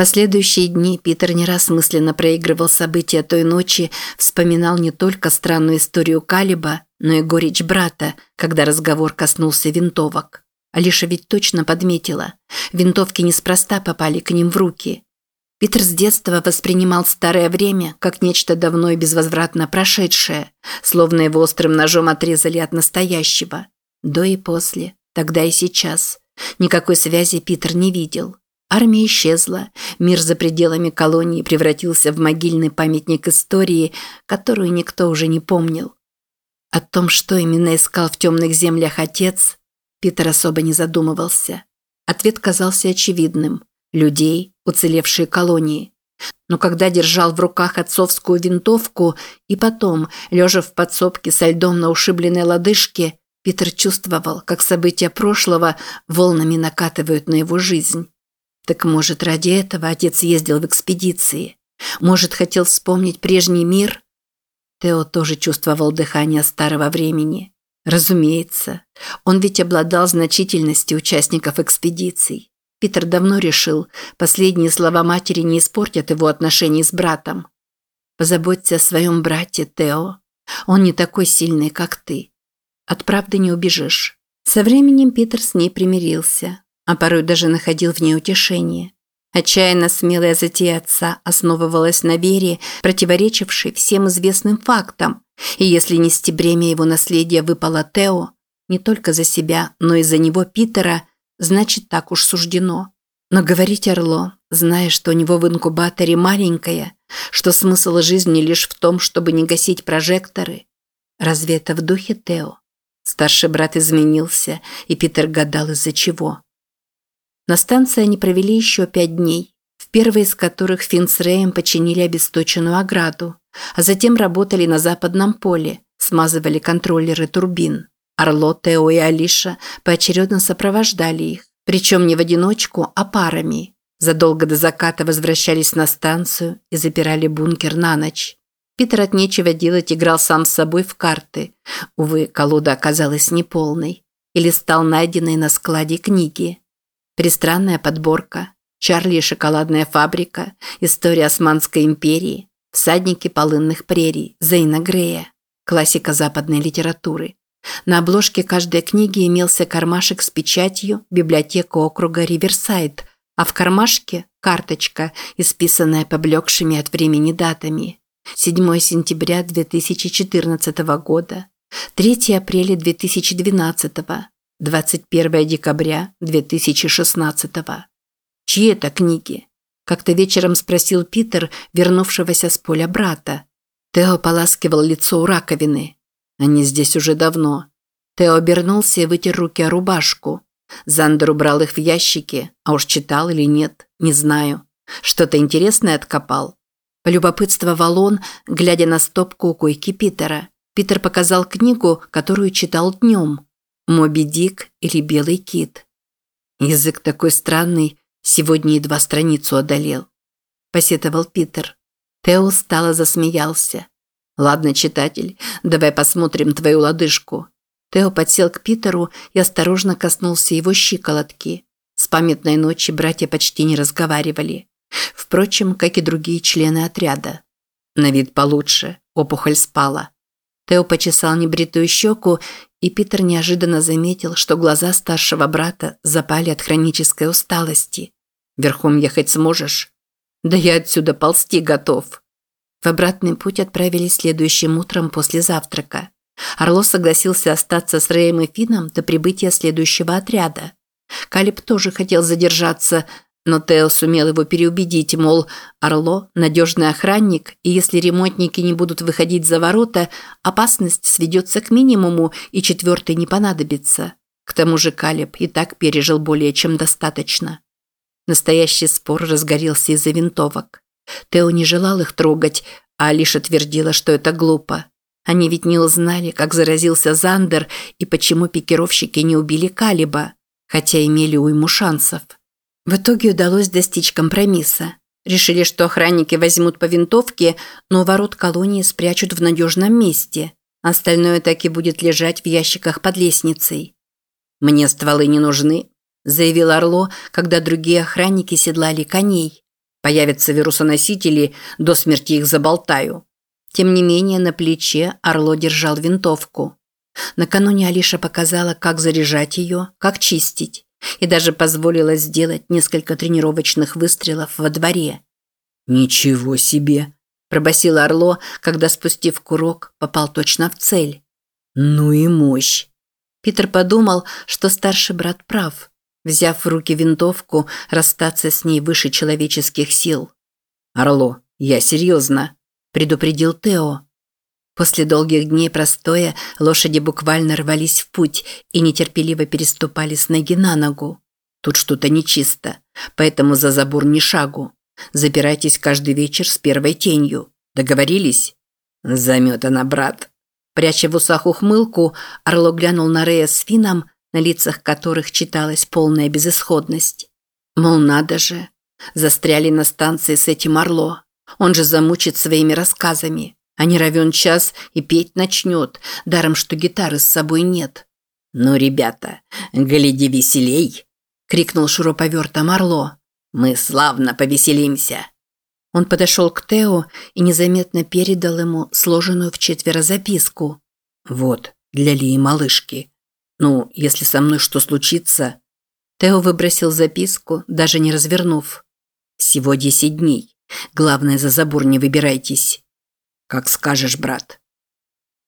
последующие дни Питер не раз мысленно проигрывал события той ночи, вспоминал не только странную историю Калиба, но и горечь брата, когда разговор коснулся винтовок. Алиша ведь точно подметила. Винтовки неспроста попали к ним в руки. Питер с детства воспринимал старое время как нечто давно и безвозвратно прошедшее, словно его острым ножом отрезали от настоящего. До и после, тогда и сейчас. Никакой связи Питер не видел. Армия исчезла, мир за пределами колонии превратился в могильный памятник истории, которую никто уже не помнил. О том, что именно искал в темных землях отец, Питер особо не задумывался. Ответ казался очевидным. Людей, уцелевшие колонии. Но когда держал в руках отцовскую винтовку и потом, лежа в подсобке со льдом на ушибленной лодыжке, Питер чувствовал, как события прошлого волнами накатывают на его жизнь. Так может, ради этого отец ездил в экспедиции? Может, хотел вспомнить прежний мир? Тео тоже чувствовал дыхание старого времени. Разумеется, он ведь обладал значительностью участников экспедиций. Питер давно решил, последние слова матери не испортят его отношений с братом. Позаботься о своем брате, Тео. Он не такой сильный, как ты. От правды не убежишь. Со временем Питер с ней примирился, а порой даже находил в ней утешение. Отчаянно смелая затея отца основывалась на вере, противоречившей всем известным фактам, и если нести бремя его наследия выпало Тео, не только за себя, но и за него Питера, значит так уж суждено. Но говорить Орло, зная, что у него в инкубаторе маленькая, что смысл жизни лишь в том, чтобы не гасить прожекторы, разве это в духе Тео? Старший брат изменился, и Питер гадал из-за чего. На станции они провели еще пять дней, в первый из которых Финн с Рэем починили обесточенную ограду, а затем работали на западном поле, смазывали контроллеры турбин. Орло, Тео и Алиша поочередно сопровождали их, причем не в одиночку, а парами. Задолго до заката возвращались на станцию и запирали бункер на ночь. Питер от нечего делать играл сам с собой в карты. Увы, колода оказалась неполной. Или стал найденной на складе книги. Пристранная подборка. Чарли и шоколадная фабрика. История Османской империи. Всадники полынных прерий. Зейна Грея. Классика западной литературы. На обложке каждой книги имелся кармашек с печатью «Библиотека округа Риверсайд», а в кармашке – карточка, исписанная поблекшими от времени датами. 7 сентября 2014 года, 3 апреля 2012, 21 декабря 2016. Чьи это книги? Как-то вечером спросил Питер, вернувшегося с поля брата. Тео поласкивал лицо у раковины. Они здесь уже давно. Тео обернулся и вытер руки о рубашку. Зандер убрал их в ящики, а уж читал или нет, не знаю. Что-то интересное откопал. Полюбопытствовал он, глядя на стопку у койки Питера. Питер показал книгу, которую читал днем. «Моби Дик» или «Белый кит». Язык такой странный, сегодня едва страницу одолел. Посетовал Питер. Тео устало засмеялся. «Ладно, читатель, давай посмотрим твою лодыжку». Тео подсел к Питеру и осторожно коснулся его щиколотки. С памятной ночи братья почти не разговаривали. Впрочем, как и другие члены отряда. На вид получше, опухоль спала. Тео почесал небритую щеку, и Питер неожиданно заметил, что глаза старшего брата запали от хронической усталости. «Верхом ехать сможешь?» «Да я отсюда ползти готов», в обратный путь отправились следующим утром после завтрака. Орло согласился остаться с Рэем и Фином до прибытия следующего отряда. Калиб тоже хотел задержаться, но Тео сумел его переубедить, мол, Орло – надежный охранник, и если ремонтники не будут выходить за ворота, опасность сведется к минимуму, и четвертый не понадобится. К тому же Калиб и так пережил более чем достаточно. Настоящий спор разгорелся из-за винтовок. Тео не желал их трогать, а Алиша твердила, что это глупо. Они ведь не узнали, как заразился Зандер и почему пикировщики не убили Калиба, хотя имели уйму шансов. В итоге удалось достичь компромисса. Решили, что охранники возьмут по винтовке, но ворот колонии спрячут в надежном месте. Остальное так и будет лежать в ящиках под лестницей. «Мне стволы не нужны», – заявил Орло, когда другие охранники седлали коней. Появятся вирусоносители, до смерти их заболтаю. Тем не менее, на плече Орло держал винтовку. Накануне Алиша показала, как заряжать ее, как чистить, и даже позволила сделать несколько тренировочных выстрелов во дворе. «Ничего себе!» – пробасил Орло, когда, спустив курок, попал точно в цель. «Ну и мощь!» Питер подумал, что старший брат прав. Взяв в руки винтовку, расстаться с ней выше человеческих сил. «Орло, я серьезно», – предупредил Тео. После долгих дней простоя лошади буквально рвались в путь и нетерпеливо переступали с ноги на ногу. Тут что-то нечисто, поэтому за забор ни шагу. Запирайтесь каждый вечер с первой тенью. Договорились? Заметана, брат. Пряча в усах ухмылку, Орло глянул на Рея с Фином, на лицах которых читалась полная безысходность. Мол, надо же. Застряли на станции с этим Орло. Он же замучит своими рассказами а не равен час и петь начнет, даром что гитары с собой нет. «Ну, ребята, гляди веселей!» – крикнул шуруповертом Орло. «Мы славно повеселимся!» Он подошел к Тео и незаметно передал ему сложенную в четверо записку. «Вот, для Лии малышки. Ну, если со мной что случится...» Тео выбросил записку, даже не развернув. «Всего десять дней. Главное, за забор не выбирайтесь. «Как скажешь, брат».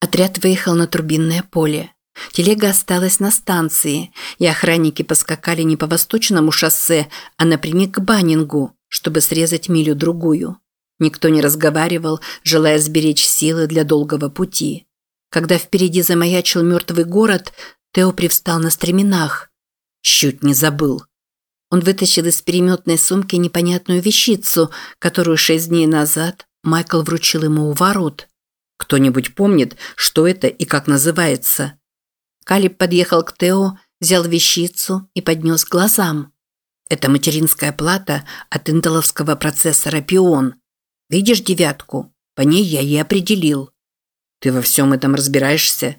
Отряд выехал на турбинное поле. Телега осталась на станции, и охранники поскакали не по восточному шоссе, а напрямик к Баннингу, чтобы срезать милю-другую. Никто не разговаривал, желая сберечь силы для долгого пути. Когда впереди замаячил мертвый город, Тео привстал на стременах. Чуть не забыл. Он вытащил из переметной сумки непонятную вещицу, которую шесть дней назад Майкл вручил ему у ворот. «Кто-нибудь помнит, что это и как называется?» Калиб подъехал к Тео, взял вещицу и поднес к глазам. «Это материнская плата от интеловского процессора Пион. Видишь девятку? По ней я и определил». «Ты во всем этом разбираешься?»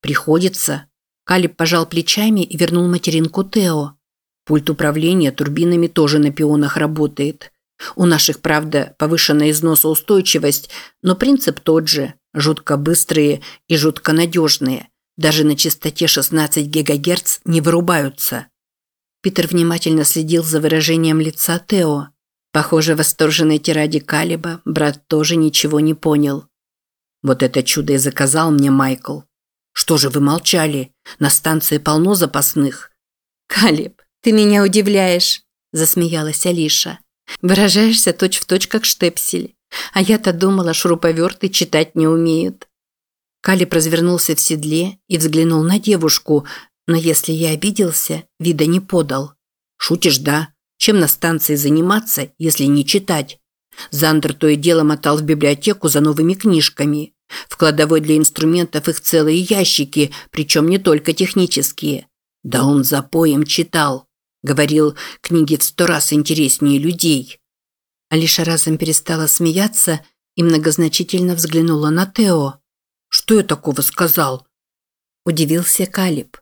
«Приходится». Калиб пожал плечами и вернул материнку Тео. Пульт управления турбинами тоже на пионах работает. У наших, правда, повышенная износоустойчивость, но принцип тот же – жутко быстрые и жутко надежные. Даже на частоте 16 ГГц не вырубаются. Питер внимательно следил за выражением лица Тео. Похоже, восторженной тираде Калиба брат тоже ничего не понял. «Вот это чудо и заказал мне Майкл. Что же вы молчали? На станции полно запасных». «Калиб, ты меня удивляешь», – засмеялась Алиша. Выражаешься точь-в-точь, как штепсель. А я-то думала, шуруповерты читать не умеют. Калиб развернулся в седле и взглянул на девушку, но если я обиделся, вида не подал. «Шутишь, да? Чем на станции заниматься, если не читать?» Зандер то и дело мотал в библиотеку за новыми книжками. В кладовой для инструментов их целые ящики, причем не только технические. Да он за поем читал. Говорил, книги в сто раз интереснее людей. Алиша разом перестала смеяться и многозначительно взглянула на Тео. «Что я такого сказал?» Удивился Калиб.